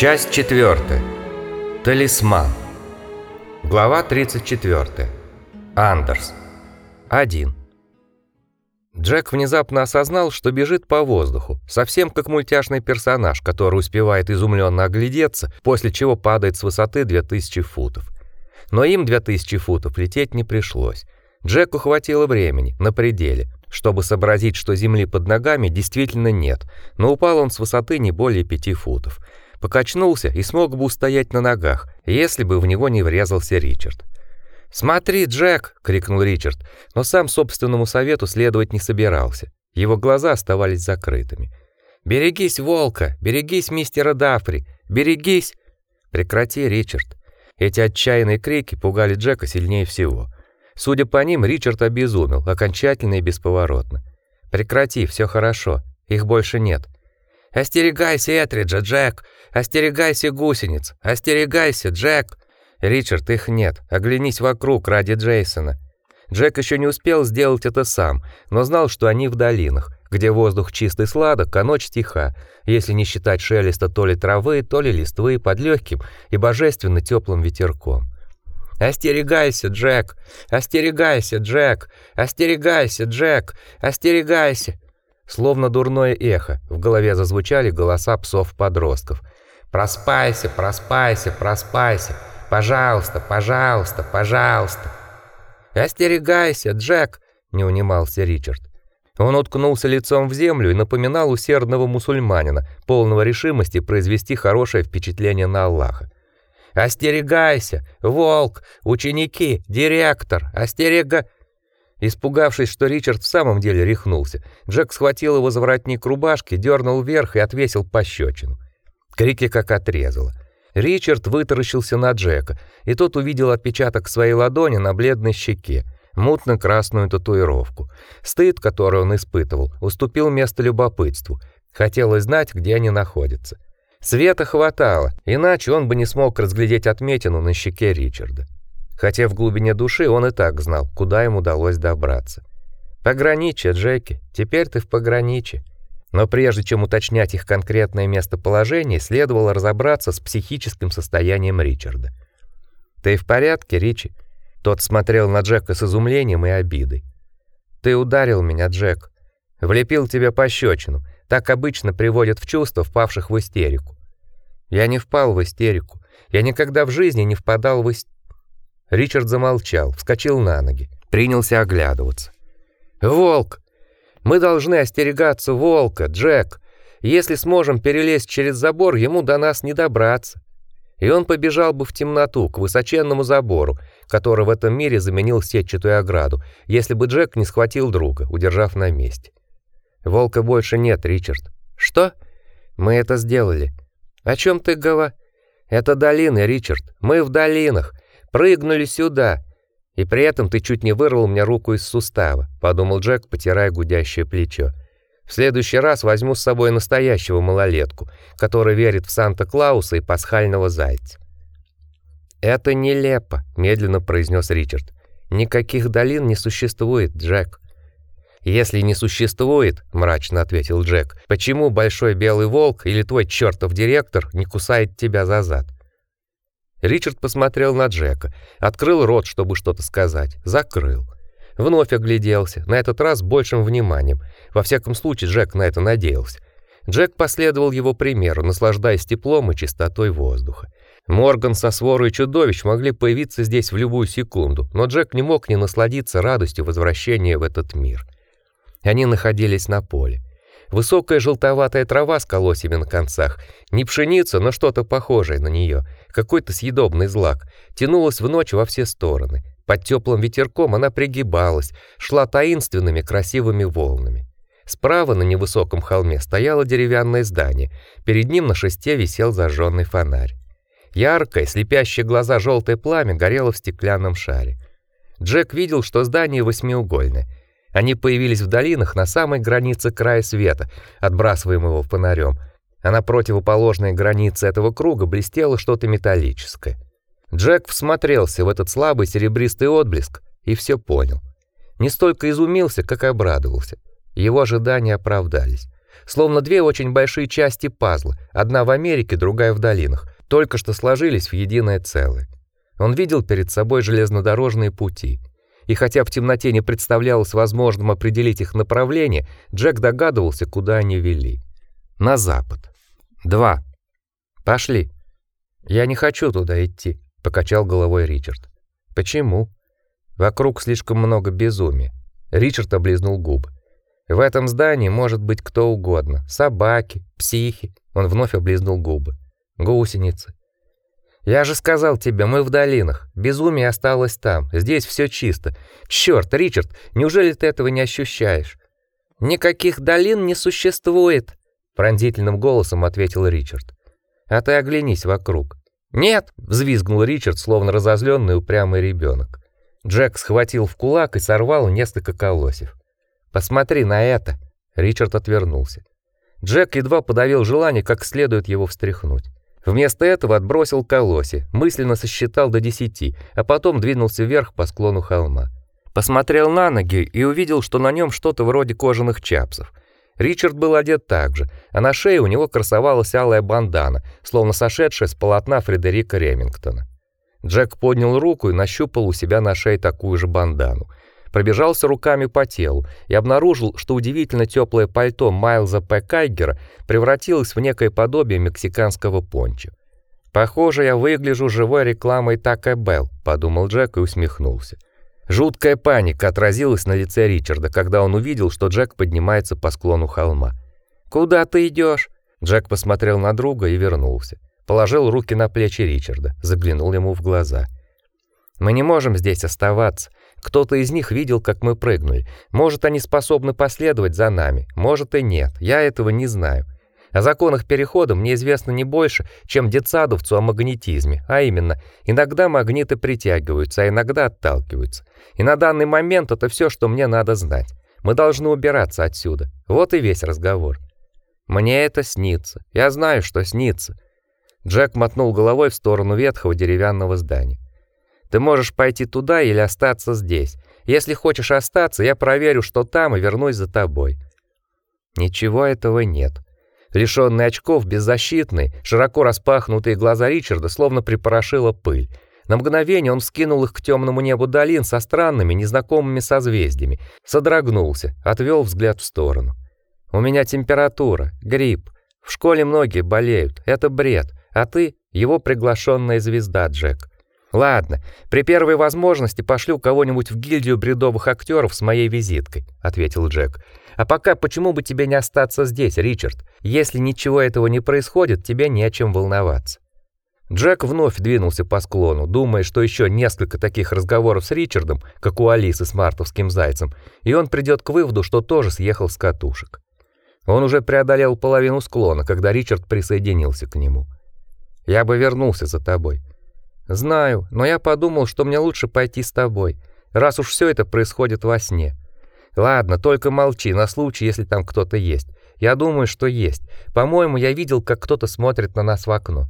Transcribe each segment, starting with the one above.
Часть 4. Талисман. Глава 34. Андерс. 1. Джек внезапно осознал, что бежит по воздуху, совсем как мультяшный персонаж, который успевает изумленно оглядеться, после чего падает с высоты 2000 футов. Но им 2000 футов лететь не пришлось. Джеку хватило времени, на пределе, чтобы сообразить, что земли под ногами действительно нет, но упал он с высоты не более 5 футов покачнулся и смог бы устоять на ногах, если бы в него не врезался Ричард. "Смотри, Джек!" крикнул Ричард, но сам собственному совету следовать не собирался. Его глаза оставались закрытыми. "Берегись волка, берегись мистера Дафри, берегись!" "Прекрати, Ричард!" Эти отчаянные крики пугали Джека сильнее всего. Судя по ним, Ричард обезумел окончательно и бесповоротно. "Прекрати, все хорошо. Их больше нет. Остерегайся Этриджа, Джек. Остерегайся гусениц. Остерегайся, Джек. Ричард, их нет. Оглянись вокруг ради Джейсона. Джек еще не успел сделать это сам, но знал, что они в долинах, где воздух чистый сладок, а ночь тиха, если не считать шелеста то ли травы, то ли листвы под легким и божественно теплым ветерком. Остерегайся, Джек. Остерегайся, Джек. Остерегайся, Джек. Остерегайся. Словно дурное эхо, в голове зазвучали голоса псов-подростков. «Проспайся, проспайся, проспайся! Пожалуйста, пожалуйста, пожалуйста!» «Остерегайся, Джек!» — не унимался Ричард. Он уткнулся лицом в землю и напоминал усердного мусульманина, полного решимости произвести хорошее впечатление на Аллаха. «Остерегайся! Волк! Ученики! Директор! Остерега...» Испугавшись, что Ричард в самом деле рехнулся, Джек схватил его за воротник рубашки, дернул вверх и отвесил пощечину. Крики как отрезало. Ричард вытаращился на Джека, и тот увидел отпечаток своей ладони на бледной щеке, мутно-красную татуировку. Стыд, который он испытывал, уступил место любопытству. Хотелось знать, где они находятся. Света хватало, иначе он бы не смог разглядеть отметину на щеке Ричарда хотя в глубине души он и так знал, куда ему удалось добраться. Пограничье, Джеки, теперь ты в пограничье. Но прежде чем уточнять их конкретное местоположение, следовало разобраться с психическим состоянием Ричарда. Ты в порядке, Ричи? Тот смотрел на Джека с изумлением и обидой. Ты ударил меня, Джек. Влепил тебе пощечину. Так обычно приводят в чувство впавших в истерику. Я не впал в истерику. Я никогда в жизни не впадал в истерику. Ричард замолчал, вскочил на ноги, принялся оглядываться. Волк. Мы должны остерегаться волка, Джек. Если сможем перелезть через забор, ему до нас не добраться. И он побежал бы в темноту к высоченному забору, который в этом мире заменил сетчатую ограду, если бы Джек не схватил друга, удержав на месте. Волка больше нет, Ричард. Что? Мы это сделали. О чем ты говоришь? Это долины, Ричард. Мы в долинах прыгнули сюда. И при этом ты чуть не вырвал мне руку из сустава, подумал Джек, потирая гудящее плечо. В следующий раз возьму с собой настоящего малолетку, который верит в Санта-Клауса и пасхального зайца. Это нелепо, медленно произнес Ричард. Никаких долин не существует, Джек. Если не существует, мрачно ответил Джек. Почему большой белый волк или твой чертов директор не кусает тебя за зад? Ричард посмотрел на Джека, открыл рот, чтобы что-то сказать, закрыл. Вновь огляделся, на этот раз большим вниманием. Во всяком случае, Джек на это надеялся. Джек последовал его примеру, наслаждаясь теплом и чистотой воздуха. Морган со сворой чудовищ могли появиться здесь в любую секунду, но Джек не мог не насладиться радостью возвращения в этот мир. Они находились на поле. Высокая желтоватая трава с колосьями на концах, не пшеница, но что-то похожее на нее, какой-то съедобный злак, тянулась в ночь во все стороны. Под теплым ветерком она пригибалась, шла таинственными красивыми волнами. Справа на невысоком холме стояло деревянное здание, перед ним на шесте висел зажженный фонарь. Яркое, слепящее глаза желтое пламя горело в стеклянном шаре. Джек видел, что здание восьмиугольное. Они появились в долинах на самой границе края света, отбрасываемого фонарем, а на противоположной границе этого круга блестело что-то металлическое. Джек всмотрелся в этот слабый серебристый отблеск и все понял. Не столько изумился, как обрадовался. Его ожидания оправдались. словно две очень большие части пазла, одна в Америке, другая в долинах, только что сложились в единое целое. Он видел перед собой железнодорожные пути, и хотя в темноте не представлялось возможным определить их направление, Джек догадывался, куда они вели. На запад. Два. Пошли. Я не хочу туда идти, покачал головой Ричард. Почему? Вокруг слишком много безумия. Ричард облизнул губы. В этом здании может быть кто угодно: собаки, психи. Он вновь облизнул губы. Гусеницы. Я же сказал тебе, мы в долинах. Безумие осталось там. Здесь все чисто. Черт, Ричард, неужели ты этого не ощущаешь? Никаких долин не существует, пронзительным голосом ответил Ричард. А ты оглянись вокруг. Нет, взвизгнул Ричард, словно разозленный упрямый ребенок. Джек схватил в кулак и сорвал несколько колосьев. Посмотри на это. Ричард отвернулся. Джек едва подавил желание как следует его встряхнуть. Вместо этого отбросил колоси, мысленно сосчитал до десяти, а потом двинулся вверх по склону холма. Посмотрел на ноги и увидел, что на нем что-то вроде кожаных чапсов. Ричард был одет так же, а на шее у него красовалась алая бандана, словно сошедшая с полотна Фредерика Ремингтона. Джек поднял руку и нащупал у себя на шее такую же бандану. Пробежался руками по телу и обнаружил, что удивительно теплое пальто Майлза П. Кайгера превратилось в некое подобие мексиканского пончо. Похоже, я выгляжу живой рекламой Taco Bell, подумал Джек и усмехнулся. Жуткая паника отразилась на лице Ричарда, когда он увидел, что Джек поднимается по склону холма. "Куда ты идешь? Джек посмотрел на друга и вернулся. Положил руки на плечи Ричарда, заглянул ему в глаза. Мы не можем здесь оставаться. Кто-то из них видел, как мы прыгнули. Может, они способны последовать за нами, может и нет. Я этого не знаю. О законах перехода мне известно не больше, чем детсадовцу о магнетизме, а именно, иногда магниты притягиваются, а иногда отталкиваются. И на данный момент это все, что мне надо знать. Мы должны убираться отсюда. Вот и весь разговор. Мне это снится. Я знаю, что снится. Джек мотнул головой в сторону ветхого деревянного здания. Ты можешь пойти туда или остаться здесь. Если хочешь остаться, я проверю, что там, и вернусь за тобой. Ничего этого нет. Лишённый очков, беззащитный, широко распахнутые глаза Ричарда словно припорошила пыль. На мгновение он вскинул их к темному небу долин со странными, незнакомыми созвездиями, содрогнулся, отвел взгляд в сторону. У меня температура, грипп. В школе многие болеют. Это бред. А ты его приглашенная звезда, Джек. Ладно, при первой возможности пошлю кого-нибудь в гильдию бредовых актеров с моей визиткой, ответил Джек. А пока почему бы тебе не остаться здесь, Ричард? Если ничего этого не происходит, тебе не о чем волноваться. Джек вновь двинулся по склону, думая, что еще несколько таких разговоров с Ричардом, как у Алисы с мартовским зайцем, и он придет к выводу, что тоже съехал с катушек. Он уже преодолел половину склона, когда Ричард присоединился к нему. Я бы вернулся за тобой, Знаю, но я подумал, что мне лучше пойти с тобой, раз уж все это происходит во сне. Ладно, только молчи на случай, если там кто-то есть. Я думаю, что есть. По-моему, я видел, как кто-то смотрит на нас в окно.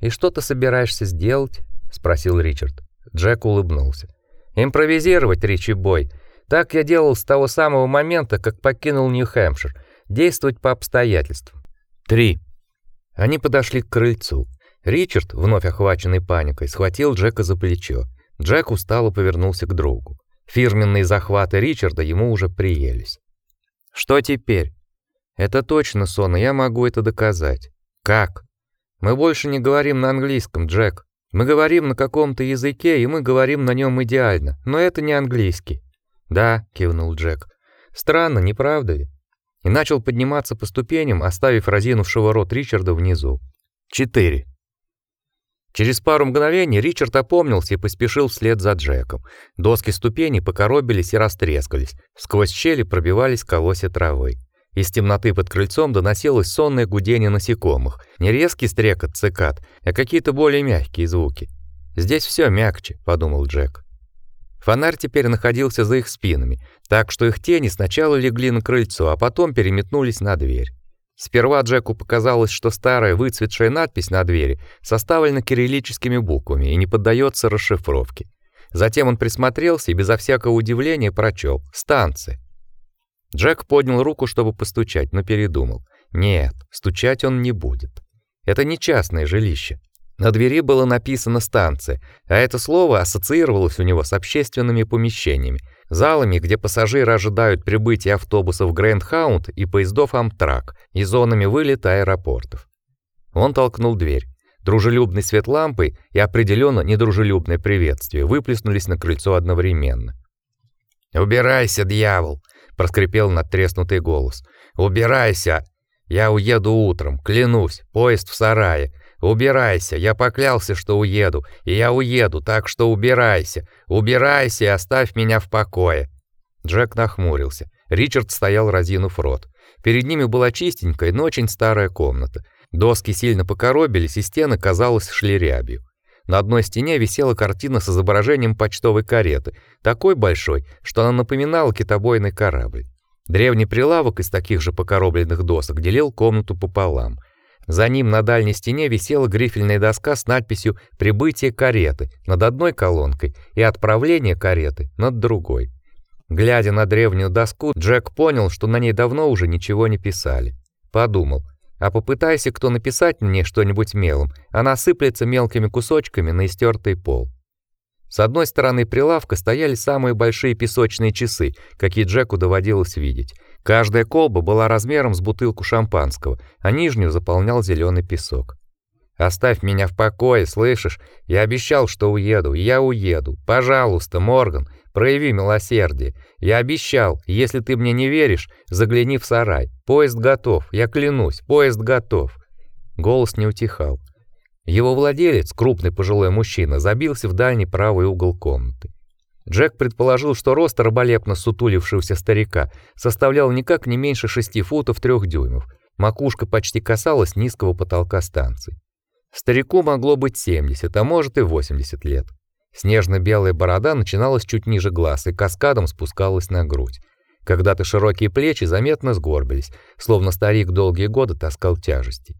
И что ты собираешься сделать? спросил Ричард. Джек улыбнулся. Импровизировать, Ричи Бой. Так я делал с того самого момента, как покинул Нью-Хэмпшир. Действовать по обстоятельствам. 3. Они подошли к крыльцу. Ричард, вновь охваченный паникой, схватил Джека за плечо. Джек устало повернулся к другу. Фирменные захваты Ричарда ему уже приелись. Что теперь? Это точно сон, я могу это доказать. Как? Мы больше не говорим на английском, Джек. Мы говорим на каком-то языке, и мы говорим на нем идеально, но это не английский. Да, кивнул Джек. Странно, не правда ли? И начал подниматься по ступеням, оставив разинувшего рот Ричарда внизу. 4. Через пару мгновений Ричард опомнился и поспешил вслед за Джеком. Доски ступеней покоробились и растрескались. Сквозь щели пробивались колосья травы. Из темноты под крыльцом доносилось сонное гудение насекомых. Не резкий стрекот цикад, а какие-то более мягкие звуки. «Здесь все мягче», — подумал Джек. Фонарь теперь находился за их спинами, так что их тени сначала легли на крыльцо, а потом переметнулись на дверь. Сперва Джеку показалось, что старая выцветшая надпись на двери составлена кириллическими буквами и не поддается расшифровке. Затем он присмотрелся и безо всякого удивления прочел: "Станция". Джек поднял руку, чтобы постучать, но передумал. Нет, стучать он не будет. Это не частное жилище. На двери было написано станция, а это слово ассоциировалось у него с общественными помещениями, залами, где пассажиры ожидают прибытия автобусов Грейнд-Хаунд и поездов Амтрак, и зонами вылета аэропортов. Он толкнул дверь. Дружелюбный свет лампы и определенно недружелюбное приветствие выплеснулись на крыльцо одновременно. "Убирайся, дьявол", проскрипел надтреснутый голос. "Убирайся. Я уеду утром, клянусь. Поезд в сарае. Убирайся. Я поклялся, что уеду, и я уеду, так что убирайся. Убирайся и оставь меня в покое". Джек нахмурился. Ричард стоял разинув рот. Перед ними была чистенькая, но очень старая комната. Доски сильно покоробились, и стены, казалось, шли рябью. На одной стене висела картина с изображением почтовой кареты, такой большой, что она напоминала китобойный корабль. Древний прилавок из таких же покоробленных досок делил комнату пополам. За ним на дальней стене висела грифельная доска с надписью «Прибытие кареты» над одной колонкой и «Отправление кареты» над другой. Глядя на древнюю доску, Джек понял, что на ней давно уже ничего не писали. Подумал, а попытайся кто написать мне что-нибудь мелом, она сыплется мелкими кусочками на истертый пол. С одной стороны прилавка стояли самые большие песочные часы, какие Джеку доводилось видеть. Каждая колба была размером с бутылку шампанского, а нижнюю заполнял зеленый песок. Оставь меня в покое, слышишь? Я обещал, что уеду. Я уеду. Пожалуйста, Морган, прояви милосердие. Я обещал, если ты мне не веришь, загляни в сарай. Поезд готов, я клянусь, поезд готов. Голос не утихал. Его владелец, крупный пожилой мужчина, забился в дальний правый угол комнаты. Джек предположил, что рост раболепно сутулившегося старика составлял никак не меньше шести футов трех дюймов. Макушка почти касалась низкого потолка станции. Старику могло быть 70, а может и 80 лет. Снежно-белая борода начиналась чуть ниже глаз и каскадом спускалась на грудь. Когда-то широкие плечи заметно сгорбились, словно старик долгие годы таскал тяжести.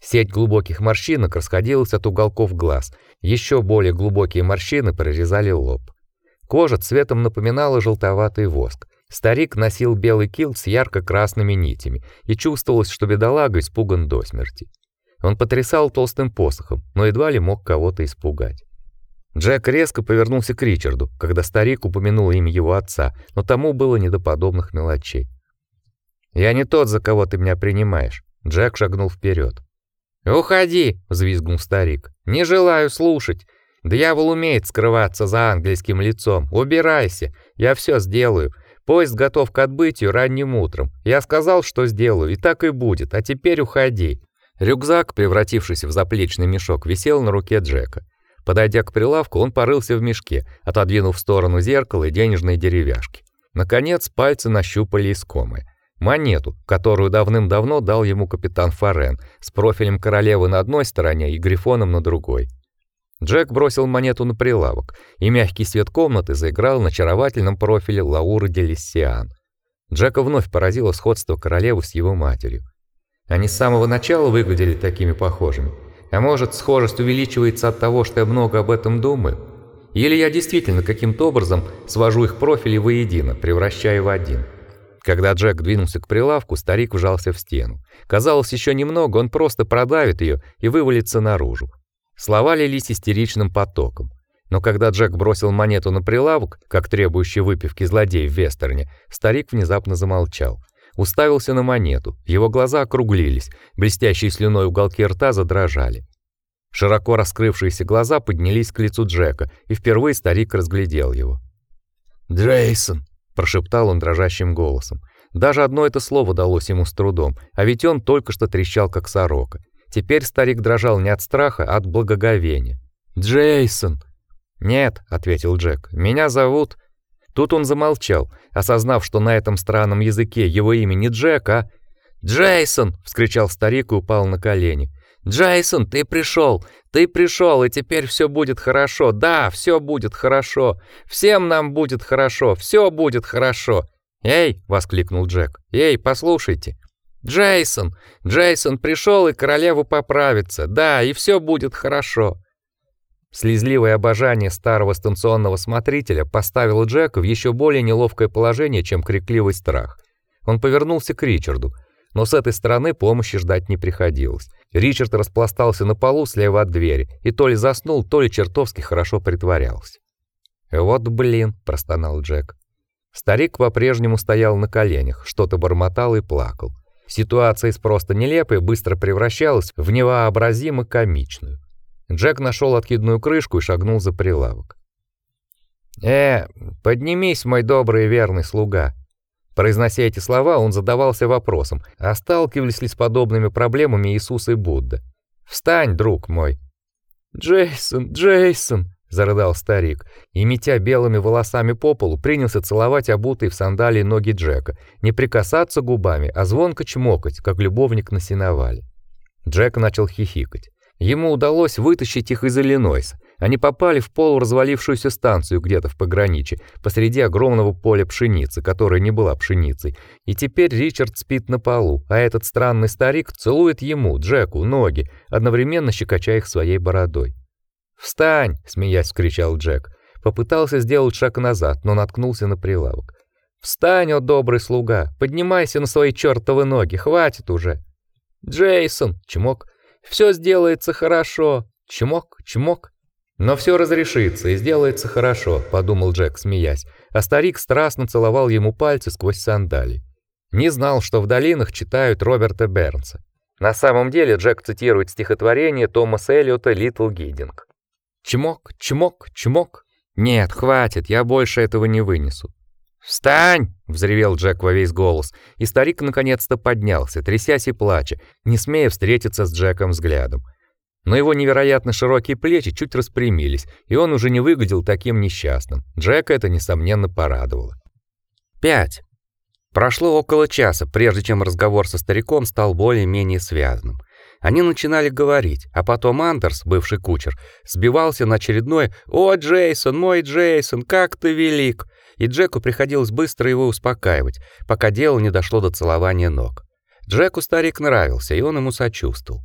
Сеть глубоких морщинок расходилась от уголков глаз, еще более глубокие морщины прорезали лоб. Кожа цветом напоминала желтоватый воск. Старик носил белый килт с ярко-красными нитями, и чувствовалось, что бедолага испуган до смерти. Он потрясал толстым посохом, но едва ли мог кого-то испугать. Джек резко повернулся к Ричарду, когда старик упомянул имя его отца, но тому было не до подобных мелочей. «Я не тот, за кого ты меня принимаешь», — Джек шагнул вперед. «Уходи!» — взвизгнул старик. «Не желаю слушать. Дьявол умеет скрываться за ангельским лицом. Убирайся, я все сделаю. Поезд готов к отбытию ранним утром. Я сказал, что сделаю, и так и будет. А теперь уходи». Рюкзак, превратившийся в заплечный мешок, висел на руке Джека. Подойдя к прилавку, он порылся в мешке, отодвинув в сторону зеркало и денежные деревяшки. Наконец, пальцы нащупали искомое монету, которую давным-давно дал ему капитан Фарен, с профилем королевы на одной стороне и грифоном на другой. Джек бросил монету на прилавок, и мягкий свет комнаты заиграл на очаровательном профиле Лауры де Лиссиан. Джека вновь поразило сходство королевы с его матерью. Они с самого начала выглядели такими похожими. А может, схожесть увеличивается от того, что я много об этом думаю? Или я действительно каким-то образом свожу их профили воедино, превращая в один? Когда Джек двинулся к прилавку, старик вжался в стену. Казалось, еще немного, он просто продавит ее и вывалится наружу. Слова лились истеричным потоком. Но когда Джек бросил монету на прилавок, как требующий выпивки злодей в вестерне, старик внезапно замолчал уставился на монету. Его глаза округлились, блестящие слюной уголки рта задрожали. Широко раскрывшиеся глаза поднялись к лицу Джека, и впервые старик разглядел его. "Дрейсон", прошептал он дрожащим голосом. Даже одно это слово далось ему с трудом, а ведь он только что трещал как сорока. Теперь старик дрожал не от страха, а от благоговения. "Джейсон". "Нет", ответил Джек. "Меня зовут Тут он замолчал, осознав, что на этом странном языке его имя не Джек, а «Джейсон!» — вскричал старик и упал на колени. «Джейсон, ты пришел! Ты пришел, и теперь все будет хорошо! Да, все будет хорошо! Всем нам будет хорошо! Все будет хорошо!» «Эй!» — воскликнул Джек. «Эй, послушайте!» «Джейсон! Джейсон пришел, и королеву поправится! Да, и все будет хорошо!» Слезливое обожание старого станционного смотрителя поставило Джека в еще более неловкое положение, чем крикливый страх. Он повернулся к Ричарду. но с этой стороны помощи ждать не приходилось. Ричард распластался на полу слева от двери и то ли заснул, то ли чертовски хорошо притворялся. "Вот блин", простонал Джек. Старик по-прежнему стоял на коленях, что-то бормотал и плакал. Ситуация из просто нелепой быстро превращалась в невообразимо комичную. Джек нашел откидную крышку и шагнул за прилавок. «Э, поднимись, мой добрый и верный слуга!» Произнося эти слова, он задавался вопросом, а сталкивались ли с подобными проблемами Иисус и Будда. «Встань, друг мой!» «Джейсон, Джейсон!» — зарыдал старик, и, метя белыми волосами по полу, принялся целовать обутые в сандалии ноги Джека, не прикасаться губами, а звонко чмокать, как любовник на сеновале. Джек начал хихикать. Ему удалось вытащить их из Иллинойса, они попали в полуразвалившуюся станцию где-то в пограничье, посреди огромного поля пшеницы, которая не была пшеницей. И теперь Ричард спит на полу, а этот странный старик целует ему, Джеку, ноги, одновременно щекоча их своей бородой. "Встань!" смеясь вскричал Джек. Попытался сделать шаг назад, но наткнулся на прилавок. "Встань, о добрый слуга, поднимайся на свои чертовы ноги, хватит уже". "Джейсон", чмок. "Все сделается хорошо". Чмок, чмок. Но все разрешится и сделается хорошо, подумал Джек, смеясь, а старик страстно целовал ему пальцы сквозь сандали. Не знал, что в долинах читают Роберта Бернса. На самом деле Джек цитирует стихотворение Томаса Эллиота «Литл Гиддинг». «Чмок, чмок, чмок. Нет, хватит, я больше этого не вынесу». «Встань!» — взревел Джек во весь голос, и старик наконец-то поднялся, трясясь и плача, не смея встретиться с Джеком взглядом но его невероятно широкие плечи чуть распрямились, и он уже не выглядел таким несчастным. Джека это несомненно порадовало. 5. Прошло около часа, прежде чем разговор со стариком стал более-менее связным. Они начинали говорить, а потом Андерс, бывший кучер, сбивался на очередное «О, Джейсон, мой Джейсон, как ты велик!» И Джеку приходилось быстро его успокаивать, пока дело не дошло до целования ног. Джеку старик нравился, и он ему сочувствовал.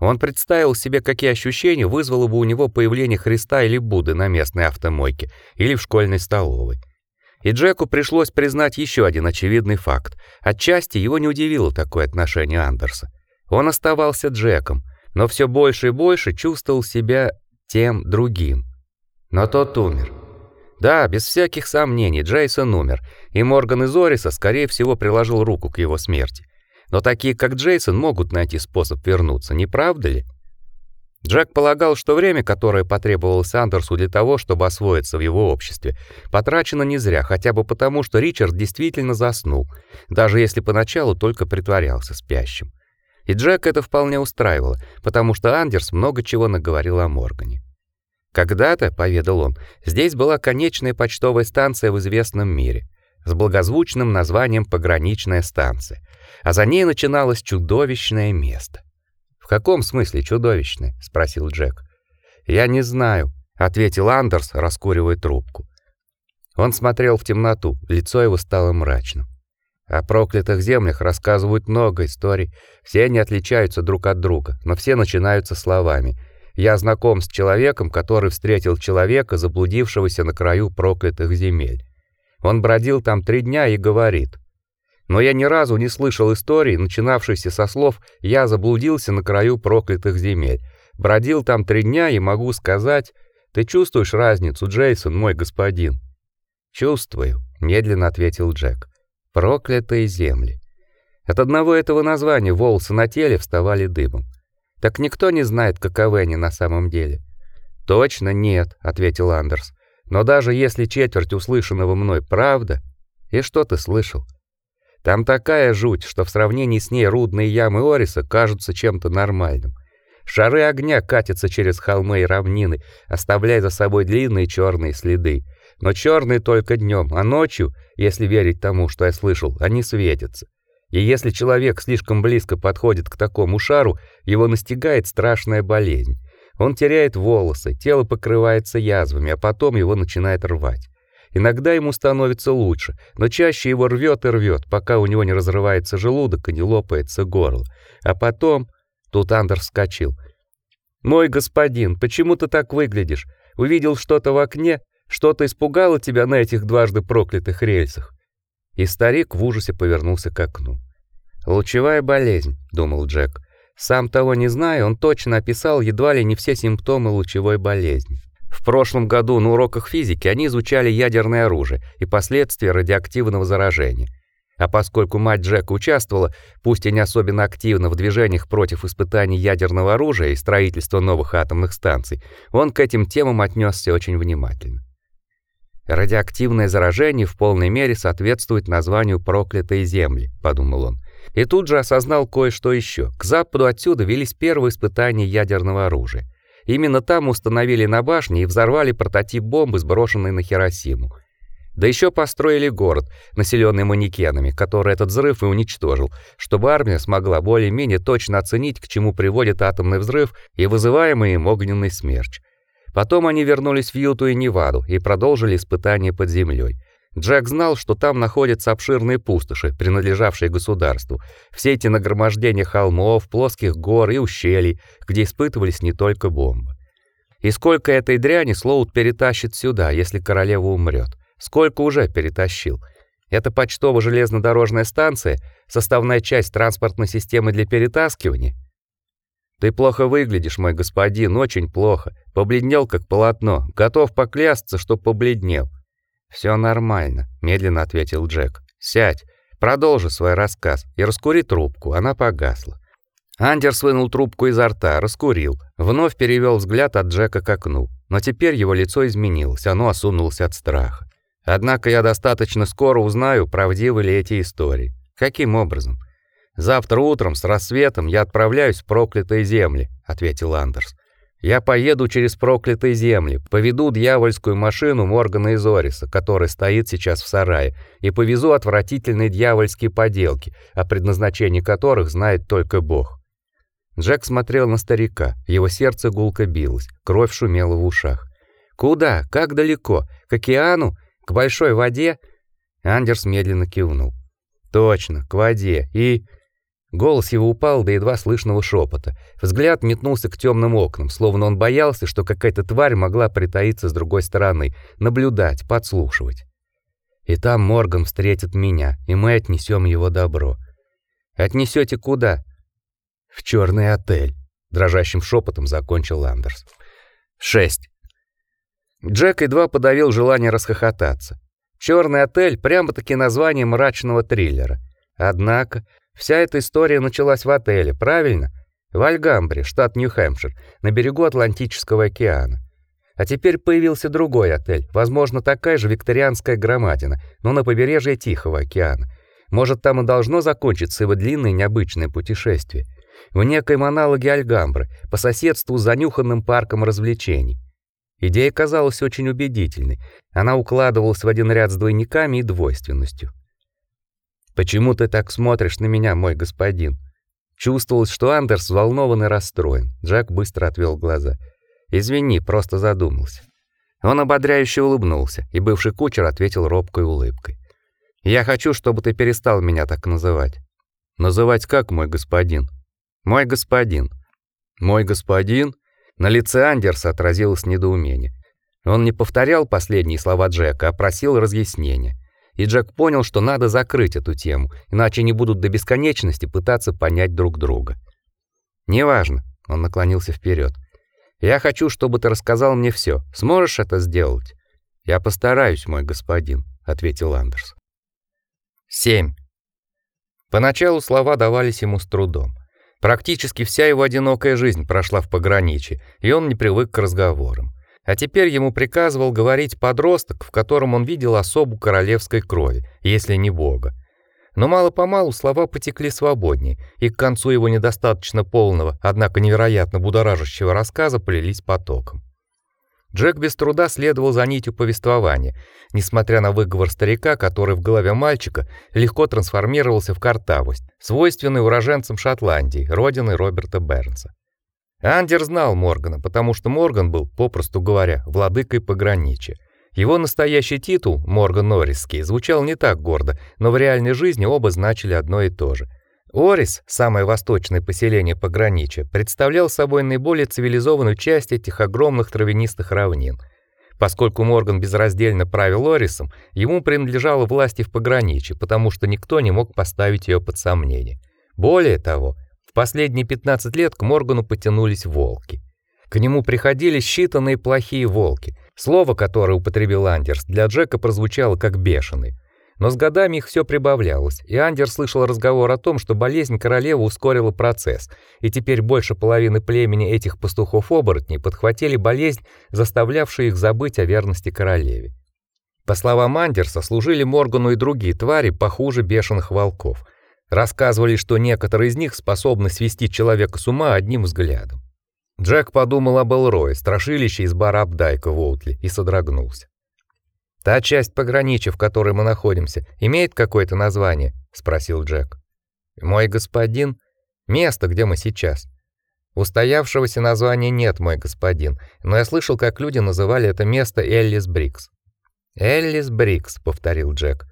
Он представил себе, какие ощущения вызвало бы у него появление Христа или Будды на местной автомойке или в школьной столовой. И Джеку пришлось признать еще один очевидный факт. Отчасти его не удивило такое отношение Андерса. Он оставался Джеком, но все больше и больше чувствовал себя тем другим. Но тот умер. Да, без всяких сомнений, Джейсон умер, и Морган из Ориса, скорее всего, приложил руку к его смерти. Но такие, как Джейсон, могут найти способ вернуться, не правда ли? Джек полагал, что время, которое потребовалось Андерсу для того, чтобы освоиться в его обществе, потрачено не зря, хотя бы потому, что Ричард действительно заснул, даже если поначалу только притворялся спящим. И Джек это вполне устраивало, потому что Андерс много чего наговорил о Моргане. Когда-то, поведал он, здесь была конечная почтовая станция в известном мире с благозвучным названием Пограничная станция а за ней начиналось чудовищное место. В каком смысле чудовищное? спросил Джек. Я не знаю, ответил Андерс, раскуривая трубку. Он смотрел в темноту, лицо его стало мрачным. О проклятых землях рассказывают много историй, все они отличаются друг от друга, но все начинаются словами: "Я знаком с человеком, который встретил человека, заблудившегося на краю проклятых земель. Он бродил там три дня и говорит: но я ни разу не слышал истории, начинавшейся со слов «я заблудился на краю проклятых земель». Бродил там три дня и могу сказать... Ты чувствуешь разницу, Джейсон, мой господин? Чувствую, медленно ответил Джек. Проклятые земли. От одного этого названия волосы на теле вставали дыбом. Так никто не знает, каковы они на самом деле. Точно нет, ответил Андерс. Но даже если четверть услышанного мной правда, и что ты слышал? Там такая жуть, что в сравнении с ней рудные ямы Ориса кажутся чем-то нормальным. Шары огня катятся через холмы и равнины, оставляя за собой длинные черные следы. Но черные только днем, а ночью, если верить тому, что я слышал, они светятся. И если человек слишком близко подходит к такому шару, его настигает страшная болезнь. Он теряет волосы, тело покрывается язвами, а потом его начинает рвать. Иногда ему становится лучше, но чаще его рвет и рвет, пока у него не разрывается желудок и не лопается горло. А потом тут Андер вскочил. Мой господин, почему ты так выглядишь? Увидел что-то в окне? Что-то испугало тебя на этих дважды проклятых рельсах? И старик в ужасе повернулся к окну. Лучевая болезнь, думал Джек. Сам того не зная, он точно описал едва ли не все симптомы лучевой болезни. В прошлом году на уроках физики они изучали ядерное оружие и последствия радиоактивного заражения. А поскольку мать Джека участвовала, пусть и не особенно активно в движениях против испытаний ядерного оружия и строительства новых атомных станций, он к этим темам отнесся очень внимательно. Радиоактивное заражение в полной мере соответствует названию проклятой земли, подумал он. И тут же осознал кое-что еще. К западу отсюда велись первые испытания ядерного оружия. Именно там установили на башне и взорвали прототип бомбы, сброшенной на Хиросиму. Да еще построили город, населенный манекенами, который этот взрыв и уничтожил, чтобы армия смогла более-менее точно оценить, к чему приводит атомный взрыв и вызываемый им огненный смерч. Потом они вернулись в Юту и Неваду и продолжили испытания под землей. Джек знал, что там находятся обширные пустоши, принадлежавшие государству. Все эти нагромождения холмов, плоских гор и ущелий, где испытывались не только бомбы. И сколько этой дряни Слоут перетащит сюда, если королева умрет? Сколько уже перетащил? Это почтово-железнодорожная станция, составная часть транспортной системы для перетаскивания. Ты плохо выглядишь, мой господин, очень плохо. Побледнел как полотно. Готов поклясться, что побледнел. Все нормально, медленно ответил Джек. Сядь, продолжи свой рассказ и раскури трубку. Она погасла. Андерс вынул трубку изо рта, раскурил, вновь перевел взгляд от Джека к окну. Но теперь его лицо изменилось, оно осунулось от страха. Однако я достаточно скоро узнаю, правдивы ли эти истории. Каким образом? Завтра утром с рассветом я отправляюсь в проклятые земли, ответил Андерс. Я поеду через проклятые земли, поведу дьявольскую машину Моргана из Ориса, который стоит сейчас в сарае, и повезу отвратительные дьявольские поделки, о предназначении которых знает только Бог. Джек смотрел на старика, его сердце гулко билось, кровь шумела в ушах. Куда? Как далеко? К океану? К большой воде? Андерс медленно кивнул. Точно, к воде. И Голос его упал до едва слышного шепота. Взгляд метнулся к темным окнам, словно он боялся, что какая-то тварь могла притаиться с другой стороны, наблюдать, подслушивать. И там Морган встретит меня, и мы отнесем его добро. Отнесете куда? В черный отель, дрожащим шепотом закончил Андерс. Шесть. Джек едва подавил желание расхохотаться. Черный отель прямо-таки название мрачного триллера. Однако Вся эта история началась в отеле, правильно? В Альгамбре, штат Нью-Хэмпшир, на берегу Атлантического океана. А теперь появился другой отель, возможно, такая же викторианская громадина, но на побережье Тихого океана. Может, там и должно закончиться его длинное необычное путешествие. В некоем аналоге Альгамбры, по соседству с занюханным парком развлечений. Идея казалась очень убедительной. Она укладывалась в один ряд с двойниками и двойственностью. Почему ты так смотришь на меня, мой господин? Чувствовалось, что Андерс взволнован и расстроен. Джек быстро отвел глаза. Извини, просто задумался. Он ободряюще улыбнулся, и бывший кучер ответил робкой улыбкой. Я хочу, чтобы ты перестал меня так называть. Называть как, мой господин? Мой господин. Мой господин? На лице Андерса отразилось недоумение. Он не повторял последние слова Джека, а просил разъяснения и Джек понял, что надо закрыть эту тему, иначе они будут до бесконечности пытаться понять друг друга. «Неважно», — он наклонился вперед. «Я хочу, чтобы ты рассказал мне все. Сможешь это сделать?» «Я постараюсь, мой господин», — ответил Андерс. 7. Поначалу слова давались ему с трудом. Практически вся его одинокая жизнь прошла в пограничье, и он не привык к разговорам. А теперь ему приказывал говорить подросток, в котором он видел особу королевской крови, если не бога. Но мало-помалу слова потекли свободнее, и к концу его недостаточно полного, однако невероятно будоражащего рассказа полились потоком. Джек без труда следовал за нитью повествования, несмотря на выговор старика, который в голове мальчика легко трансформировался в картавость, свойственную уроженцам Шотландии, родины Роберта Бернса. Андер знал Моргана, потому что Морган был, попросту говоря, владыкой пограничья. Его настоящий титул, Морган Норрисский, звучал не так гордо, но в реальной жизни оба значили одно и то же. Орис, самое восточное поселение пограничья, представлял собой наиболее цивилизованную часть этих огромных травянистых равнин. Поскольку Морган безраздельно правил Орисом, ему принадлежала власть и в пограничье, потому что никто не мог поставить ее под сомнение. Более того, в последние 15 лет к Моргану потянулись волки. К нему приходили считанные плохие волки. Слово, которое употребил Андерс, для Джека прозвучало как бешеный. Но с годами их все прибавлялось, и Андер слышал разговор о том, что болезнь королевы ускорила процесс, и теперь больше половины племени этих пастухов-оборотней подхватили болезнь, заставлявшую их забыть о верности королеве. По словам Андерса, служили Моргану и другие твари похуже бешеных волков. Рассказывали, что некоторые из них способны свести человека с ума одним взглядом. Джек подумал об Элрое, страшилище из бара Абдайка в Оутли, и содрогнулся. Та часть пограничья, в которой мы находимся, имеет какое-то название, спросил Джек. Мой господин, место, где мы сейчас. Устоявшегося названия нет, мой господин, но я слышал, как люди называли это место Эллис Брикс. Эллис Брикс, повторил Джек.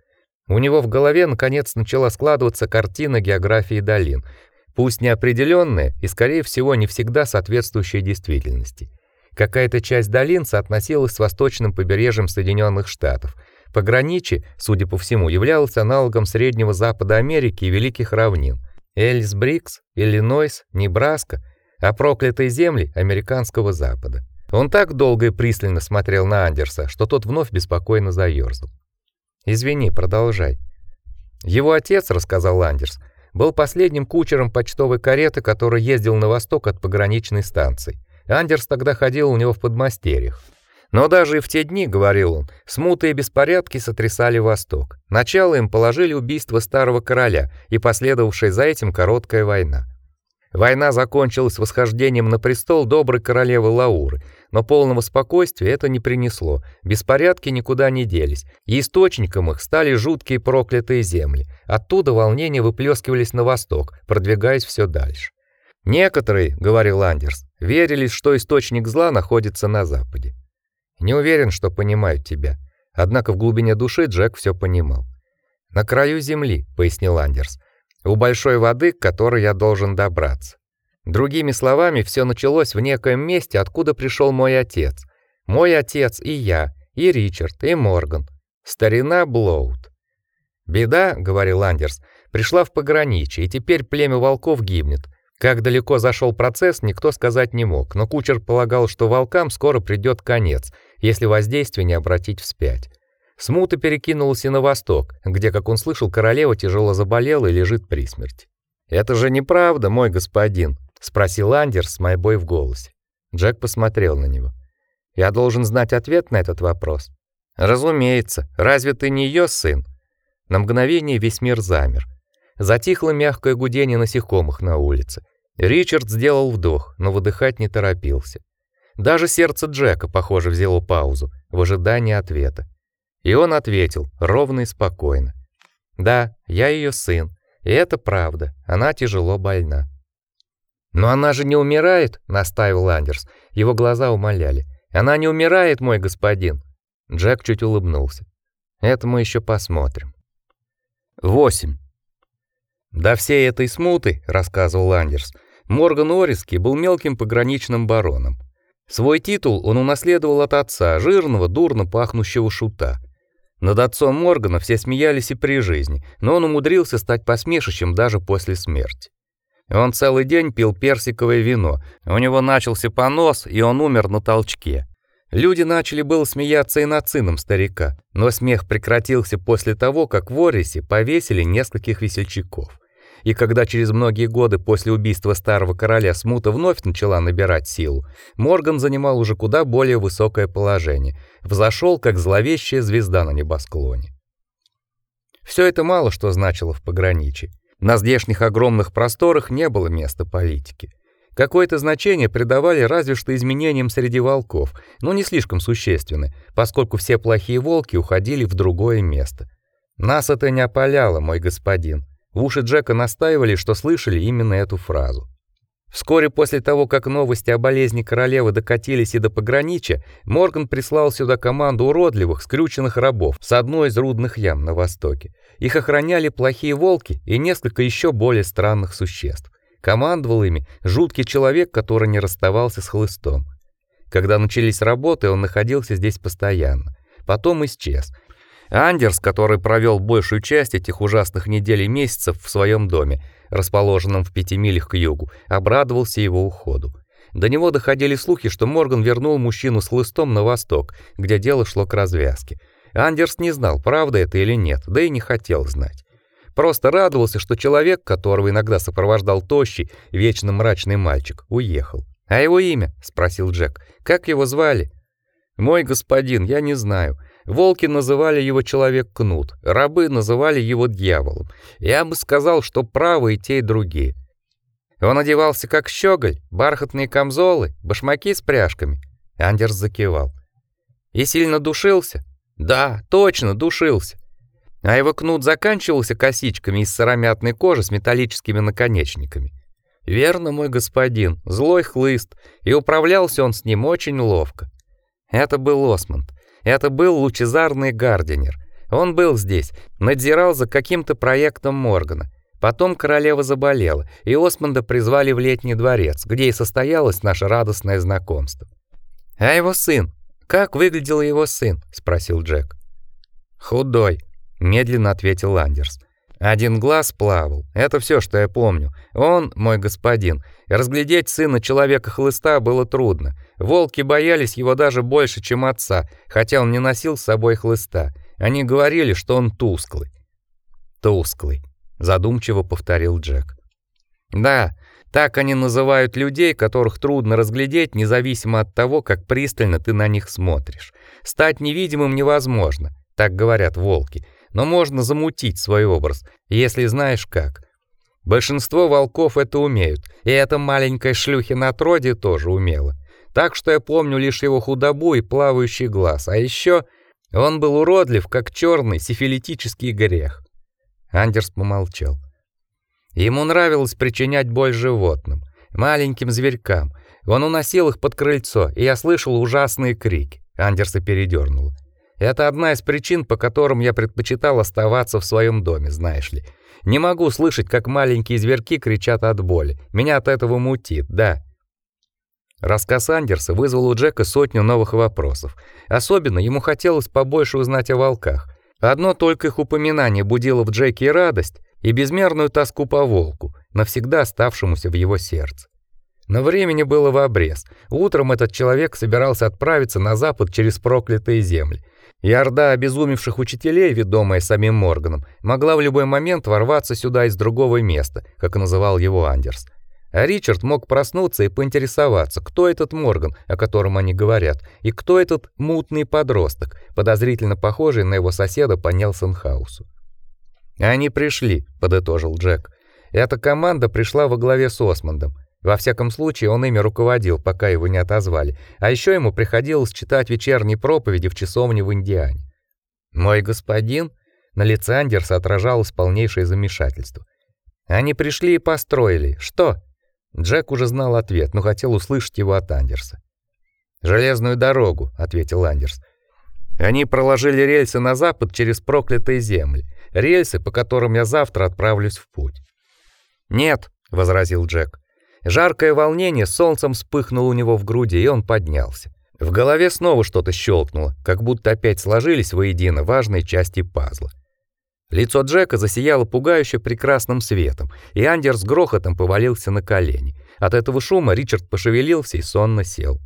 У него в голове наконец начала складываться картина географии долин, пусть неопределенная и скорее всего не всегда соответствующая действительности. Какая-то часть долин соотносилась с восточным побережьем Соединенных Штатов. Пограничье, судя по всему, являлось аналогом Среднего Запада Америки и Великих равнин. Эльсбрикс, Иллинойс, Небраска, а проклятые земли американского Запада. Он так долго и пристально смотрел на Андерса, что тот вновь беспокойно заерзал. «Извини, продолжай». Его отец, рассказал Андерс, был последним кучером почтовой кареты, который ездил на восток от пограничной станции. Андерс тогда ходил у него в подмастерьях. Но даже и в те дни, говорил он, смуты и беспорядки сотрясали Восток. Начало им положили убийство старого короля и последовавшая за этим короткая война. Война закончилась восхождением на престол доброй королевы Лауры, но полного спокойствия это не принесло. Беспорядки никуда не делись, и источником их стали жуткие проклятые земли. Оттуда волнения выплескивались на восток, продвигаясь все дальше. Некоторые, говорил Андерс, верили, что источник зла находится на западе. Не уверен, что понимают тебя. Однако в глубине души Джек все понимал. На краю земли, пояснил Андерс. У большой воды, к которой я должен добраться. Другими словами, все началось в некоем месте, откуда пришел мой отец. Мой отец и я, и Ричард, и Морган. Старина Блоуд. Беда, говорил Андерс, пришла в пограничье, и теперь племя волков гибнет. Как далеко зашел процесс, никто сказать не мог, но кучер полагал, что волкам скоро придёт конец, если воздействие не обратить вспять. Смута перекинулась и на восток, где, как он слышал, королева тяжело заболела и лежит при смерти. "Это же неправда, мой господин", спросил Андерс с мольбой в голосе. Джек посмотрел на него. "Я должен знать ответ на этот вопрос". "Разумеется. Разве ты не её сын?" На мгновение весь мир замер. Затихло мягкое гудение насекомых на улице. Ричард сделал вдох, но выдыхать не торопился. Даже сердце Джека, похоже, взяло паузу в ожидании ответа. И он ответил, ровно и спокойно. «Да, я ее сын, и это правда, она тяжело больна». «Но она же не умирает», — настаивал Андерс. Его глаза умоляли. «Она не умирает, мой господин». Джек чуть улыбнулся. «Это мы еще посмотрим». 8. До всей этой смуты, рассказывал Андерс, Морган Ориски был мелким пограничным бароном. Свой титул он унаследовал от отца, жирного, дурно пахнущего шута. Над отцом Моргана все смеялись и при жизни, но он умудрился стать посмешищем даже после смерти. Он целый день пил персиковое вино. У него начался понос, и он умер на толчке. Люди начали было смеяться и над сыном старика, но смех прекратился после того, как в Орисе повесили нескольких весельчаков. И когда через многие годы после убийства старого короля смута вновь начала набирать силу, Морган занимал уже куда более высокое положение, взошел как зловещая звезда на небосклоне. Все это мало что значило в пограничье. На здешних огромных просторах не было места политике. Какое-то значение придавали разве что изменениям среди волков, но не слишком существенны, поскольку все плохие волки уходили в другое место. Нас это не опаляло, мой господин. В уши Джека настаивали, что слышали именно эту фразу. Вскоре после того, как новости о болезни королевы докатились и до пограничья, Морган прислал сюда команду уродливых, скрюченных рабов с одной из рудных ям на востоке. Их охраняли плохие волки и несколько еще более странных существ. Командовал ими жуткий человек, который не расставался с хлыстом. Когда начались работы, он находился здесь постоянно. Потом исчез. Андерс, который провел большую часть этих ужасных недель и месяцев в своем доме, расположенном в пяти милях к югу, обрадовался его уходу. До него доходили слухи, что Морган вернул мужчину с хлыстом на восток, где дело шло к развязке. Андерс не знал, правда это или нет, да и не хотел знать. Просто радовался, что человек, которого иногда сопровождал тощий, вечно мрачный мальчик, уехал. «А его имя?» — спросил Джек. «Как его звали?» «Мой господин, я не знаю. Волки называли его человек кнут, рабы называли его дьяволом. Я бы сказал, что правы и те, и другие. Он одевался как щеголь, бархатные камзолы, башмаки с пряжками. Андерс закивал. И сильно душился? Да, точно, душился. А его кнут заканчивался косичками из сыромятной кожи с металлическими наконечниками. Верно, мой господин, злой хлыст, и управлялся он с ним очень ловко. Это был Осмонд. Это был лучезарный Гардинер. Он был здесь, надзирал за каким-то проектом Моргана. Потом королева заболела, и Осмонда призвали в летний дворец, где и состоялось наше радостное знакомство. А его сын? Как выглядел его сын? спросил Джек. Худой, медленно ответил Андерс. Один глаз плавал. Это все, что я помню. Он, мой господин, разглядеть сына человека-хлыста было трудно. Волки боялись его даже больше, чем отца, хотя он не носил с собой хлыста. Они говорили, что он тусклый. Тусклый, задумчиво повторил Джек. Да, так они называют людей, которых трудно разглядеть, независимо от того, как пристально ты на них смотришь. Стать невидимым невозможно, так говорят волки но можно замутить свой образ, если знаешь как. Большинство волков это умеют, и эта маленькая шлюхи на троде тоже умела. Так что я помню лишь его худобу и плавающий глаз, а еще он был уродлив, как черный сифилитический грех. Андерс помолчал. Ему нравилось причинять боль животным, маленьким зверькам. Он уносил их под крыльцо, и я слышал ужасные крики. Андерса передернуло. Это одна из причин, по которым я предпочитал оставаться в своем доме, знаешь ли. Не могу слышать, как маленькие зверьки кричат от боли. Меня от этого мутит, да. Рассказ Андерса вызвал у Джека сотню новых вопросов. Особенно ему хотелось побольше узнать о волках. Одно только их упоминание будило в Джеке радость и безмерную тоску по волку, навсегда оставшемуся в его сердце. Но времени было в обрез. Утром этот человек собирался отправиться на запад через проклятые земли. И орда обезумевших учителей, ведомая самим Морганом, могла в любой момент ворваться сюда из другого места, как называл его Андерс. А Ричард мог проснуться и поинтересоваться, кто этот Морган, о котором они говорят, и кто этот мутный подросток, подозрительно похожий на его соседа по Нелсон-хаусу. «Они пришли», — подытожил Джек. «Эта команда пришла во главе с Осмондом. Во всяком случае, он ими руководил, пока его не отозвали. А еще ему приходилось читать вечерние проповеди в часовне в Индиане. Мой господин, на лице Андерса отражалось полнейшее замешательство. Они пришли и построили. Что? Джек уже знал ответ, но хотел услышать его от Андерса. Железную дорогу, ответил Андерс. Они проложили рельсы на запад через проклятые земли, рельсы, по которым я завтра отправлюсь в путь. Нет, возразил Джек. Жаркое волнение солнцем вспыхнуло у него в груди, и он поднялся. В голове снова что-то щелкнуло, как будто опять сложились воедино важные части пазла. Лицо Джека засияло пугающе прекрасным светом, и Андер с грохотом повалился на колени. От этого шума Ричард пошевелился и сонно сел.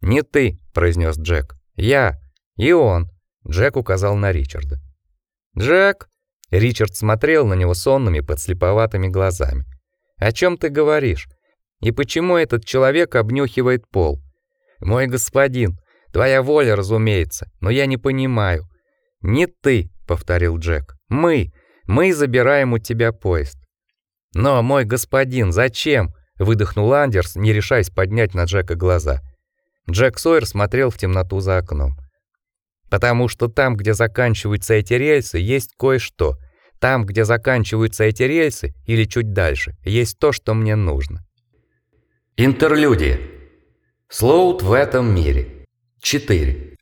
"Не ты", произнес Джек. "Я и он", Джек указал на Ричарда. "Джек?" Ричард смотрел на него сонными, подслеповатыми глазами. О чем ты говоришь? И почему этот человек обнюхивает пол? Мой господин, твоя воля, разумеется, но я не понимаю. Не ты, повторил Джек. Мы, мы забираем у тебя поезд. Но, мой господин, зачем? выдохнул Андерс, не решаясь поднять на Джека глаза. Джек Сойер смотрел в темноту за окном. Потому что там, где заканчиваются эти рельсы, есть кое-что. Там, где заканчиваются эти рельсы, или чуть дальше, есть то, что мне нужно. Интерлюдия. Слоут в этом мире. 4.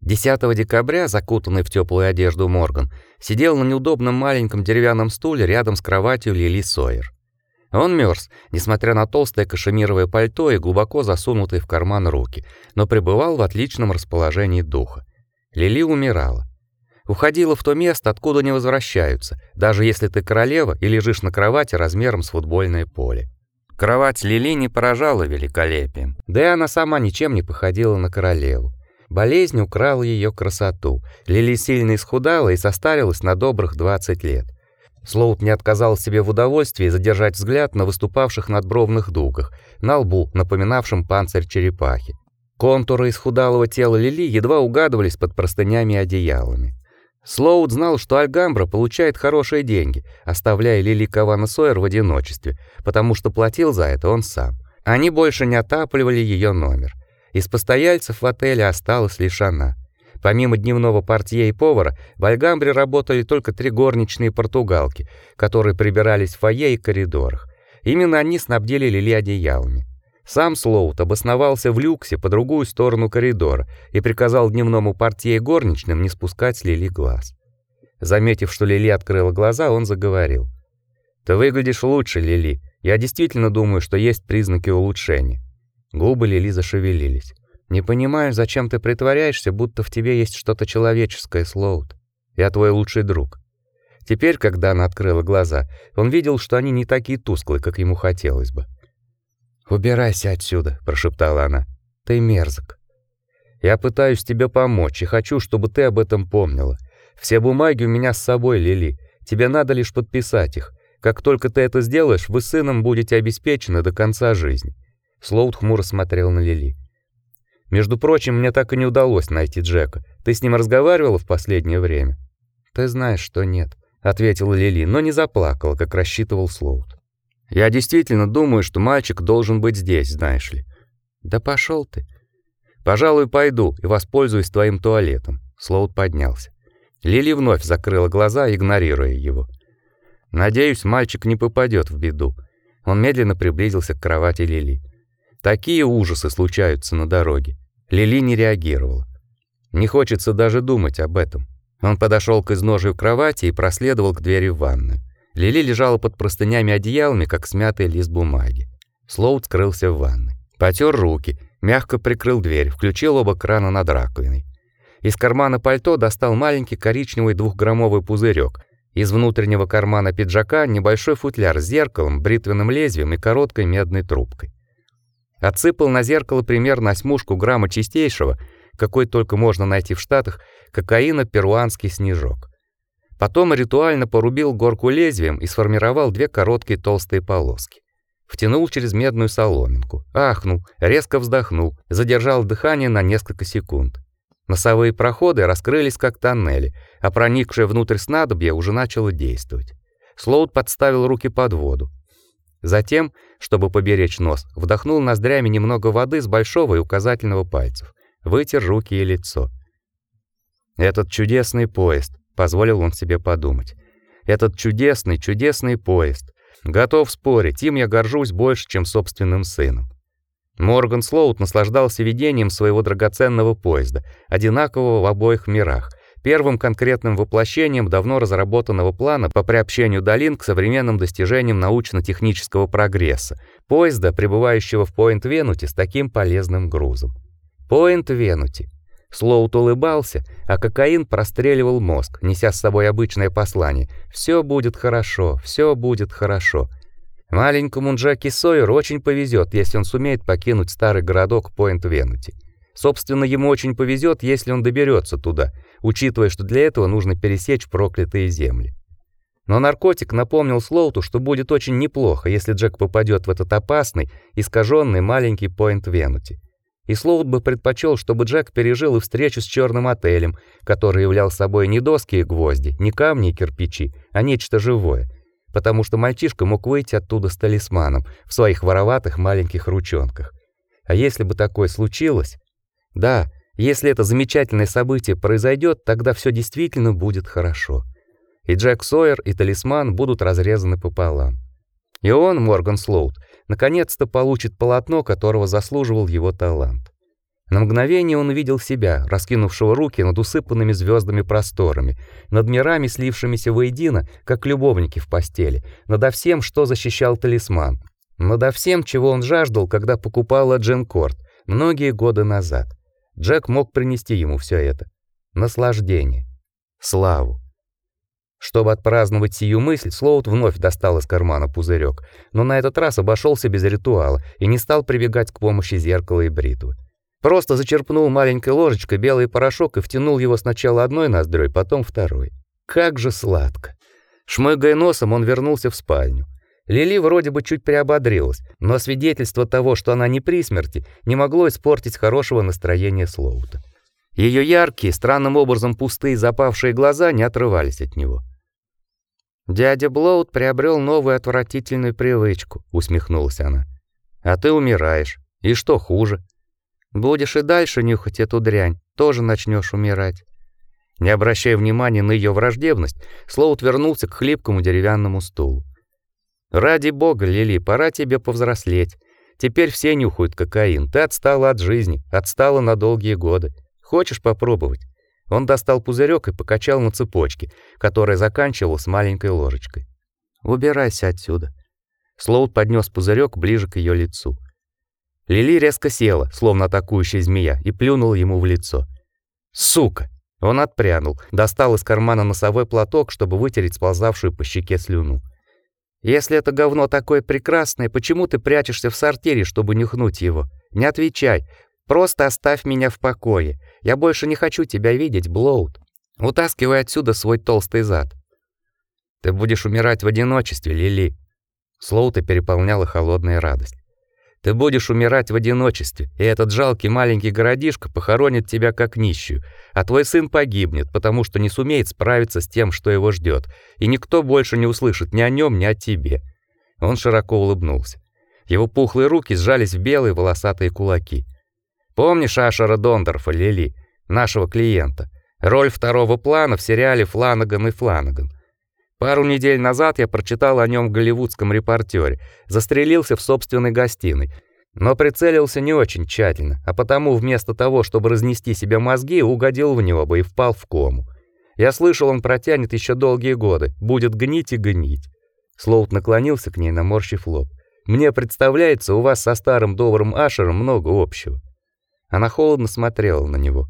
10 декабря, закутанный в теплую одежду Морган, сидел на неудобном маленьком деревянном стуле рядом с кроватью Лили Сойер. Он мерз, несмотря на толстое кашемировое пальто и глубоко засунутые в карман руки, но пребывал в отличном расположении духа. Лили умирала. Уходила в то место, откуда не возвращаются, даже если ты королева и лежишь на кровати размером с футбольное поле. Кровать Лили не поражала великолепием, да и она сама ничем не походила на королеву. Болезнь украла ее красоту. Лили сильно исхудала и состарилась на добрых 20 лет. Слоут не отказал себе в удовольствии задержать взгляд на выступавших надбровных дугах, на лбу, напоминавшем панцирь черепахи. Контуры исхудалого тела Лили едва угадывались под простынями и одеялами. Слоуд знал, что Альгамбра получает хорошие деньги, оставляя Лили Кавана Сойер в одиночестве, потому что платил за это он сам. Они больше не отапливали ее номер. Из постояльцев в отеле осталась лишь она. Помимо дневного портье и повара, в Альгамбре работали только три горничные португалки, которые прибирались в фойе и коридорах. Именно они снабдили Лили одеялами. Сам Слоут обосновался в люксе по другую сторону коридора и приказал дневному портье и горничным не спускать с Лили глаз. Заметив, что Лили открыла глаза, он заговорил: "Ты выглядишь лучше, Лили. Я действительно думаю, что есть признаки улучшения". Губы Лили зашевелились. "Не понимаю, зачем ты притворяешься, будто в тебе есть что-то человеческое, Слоут. Я твой лучший друг". Теперь, когда она открыла глаза, он видел, что они не такие тусклые, как ему хотелось бы. «Убирайся отсюда», — прошептала она. «Ты мерзок». «Я пытаюсь тебе помочь и хочу, чтобы ты об этом помнила. Все бумаги у меня с собой, Лили. Тебе надо лишь подписать их. Как только ты это сделаешь, вы сыном будете обеспечены до конца жизни». Слоут хмуро смотрел на Лили. «Между прочим, мне так и не удалось найти Джека. Ты с ним разговаривала в последнее время?» «Ты знаешь, что нет», — ответила Лили, но не заплакала, как рассчитывал Слоут. Я действительно думаю, что мальчик должен быть здесь, знаешь ли. Да пошел ты. Пожалуй, пойду и воспользуюсь твоим туалетом. Слоут поднялся. Лили вновь закрыла глаза, игнорируя его. Надеюсь, мальчик не попадет в беду. Он медленно приблизился к кровати Лили. Такие ужасы случаются на дороге. Лили не реагировала. Не хочется даже думать об этом. Он подошел к изножию кровати и проследовал к двери в ванную. Лили лежала под простынями одеялами, как смятый лист бумаги. Слоут скрылся в ванной. Потер руки, мягко прикрыл дверь, включил оба крана над раковиной. Из кармана пальто достал маленький коричневый двухграммовый пузырек. Из внутреннего кармана пиджака небольшой футляр с зеркалом, бритвенным лезвием и короткой медной трубкой. Отсыпал на зеркало примерно осьмушку грамма чистейшего, какой только можно найти в Штатах, кокаина перуанский снежок. Потом ритуально порубил горку лезвием и сформировал две короткие толстые полоски. Втянул через медную соломинку, ахнул, резко вздохнул, задержал дыхание на несколько секунд. Носовые проходы раскрылись как тоннели, а проникшее внутрь снадобье уже начало действовать. Слоут подставил руки под воду. Затем, чтобы поберечь нос, вдохнул ноздрями немного воды с большого и указательного пальцев, вытер руки и лицо. Этот чудесный поезд, позволил он себе подумать. Этот чудесный, чудесный поезд. Готов спорить, им я горжусь больше, чем собственным сыном. Морган Слоут наслаждался видением своего драгоценного поезда, одинакового в обоих мирах, первым конкретным воплощением давно разработанного плана по приобщению долин к современным достижениям научно-технического прогресса, поезда, прибывающего в Пойнт-Венути с таким полезным грузом. Пойнт-Венути Слоут улыбался, а кокаин простреливал мозг, неся с собой обычное послание: все будет хорошо, все будет хорошо. Маленькому Джеки Сойеру очень повезет, если он сумеет покинуть старый городок Пойнт-Венути. Собственно, ему очень повезет, если он доберется туда, учитывая, что для этого нужно пересечь проклятые земли. Но наркотик напомнил Слоуту, что будет очень неплохо, если Джек попадет в этот опасный, искаженный маленький Пойнт-Венути. И Слоут бы предпочел, чтобы Джек пережил и встречу с черным отелем, который являл собой не доски и гвозди, не камни и кирпичи, а нечто живое, потому что мальчишка мог выйти оттуда с талисманом в своих вороватых маленьких ручонках. А если бы такое случилось? Да, если это замечательное событие произойдет, тогда все действительно будет хорошо. И Джек Сойер, и талисман будут разрезаны пополам. И он, Морган Слоут, наконец-то получит полотно, которого заслуживал его талант. На мгновение он увидел себя, раскинувшего руки над усыпанными звездами просторами, над мирами, слившимися воедино, как любовники в постели, над всем, что защищал талисман, над всем, чего он жаждал, когда покупал Дженкорт многие годы назад. Джек мог принести ему все это. Наслаждение. славу. Чтобы отпраздновать сию мысль, Слоут вновь достал из кармана пузырек, но на этот раз обошелся без ритуала и не стал прибегать к помощи зеркала и бритвы. Просто зачерпнул маленькой ложечкой белый порошок и втянул его сначала одной ноздрёй, потом второй. Как же сладко. Шмыгая носом, он вернулся в спальню. Лили вроде бы чуть приободрилась, но свидетельство того, что она не при смерти, не могло испортить хорошего настроения Слоута. Ее яркие, странным образом пустые запавшие глаза не отрывались от него. Дядя Блоуд приобрел новую отвратительную привычку, усмехнулась она. А ты умираешь. И что хуже? Будешь и дальше нюхать эту дрянь, тоже начнешь умирать. Не обращая внимания на ее враждебность, Слоут вернулся к хлипкому деревянному стулу. Ради бога, Лили, пора тебе повзрослеть. Теперь все нюхают кокаин. Ты отстала от жизни, отстала на долгие годы. Хочешь попробовать? Он достал пузырек и покачал на цепочке, которая заканчивалась маленькой ложечкой. Убирайся отсюда. Слоут поднес пузырек ближе к ее лицу. Лили резко села, словно атакующая змея, и плюнула ему в лицо. Сука. Он отпрянул, достал из кармана носовой платок, чтобы вытереть сползавшую по щеке слюну. Если это говно такое прекрасное, почему ты прячешься в сортире, чтобы нюхнуть его? Не отвечай. Просто оставь меня в покое. Я больше не хочу тебя видеть, Блоуд. Утаскивай отсюда свой толстый зад. Ты будешь умирать в одиночестве, Лили. Слоута переполняла холодная радость. Ты будешь умирать в одиночестве, и этот жалкий маленький городишко похоронит тебя как нищую, а твой сын погибнет, потому что не сумеет справиться с тем, что его ждет, и никто больше не услышит ни о нем, ни о тебе. Он широко улыбнулся. Его пухлые руки сжались в белые волосатые кулаки. Помнишь Ашера Дондорфа, Лили, нашего клиента? Роль второго плана в сериале Фланаган и Фланаган. Пару недель назад я прочитал о нем в голливудском репортере. Застрелился в собственной гостиной, но прицелился не очень тщательно, а потому вместо того, чтобы разнести себе мозги, угодил в небо и впал в кому. Я слышал, он протянет еще долгие годы, будет гнить и гнить. Слоут наклонился к ней, наморщив лоб. Мне представляется, у вас со старым добрым Ашером много общего. Она холодно смотрела на него.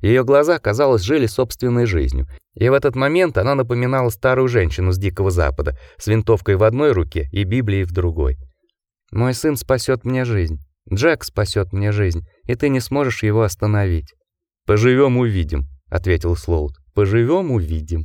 Ее глаза, казалось, жили собственной жизнью. И в этот момент она напоминала старую женщину с Дикого Запада, с винтовкой в одной руке и Библией в другой. Мой сын спасет мне жизнь. Джек спасет мне жизнь, и ты не сможешь его остановить. Поживем увидим, ответил Слоут. Поживем увидим.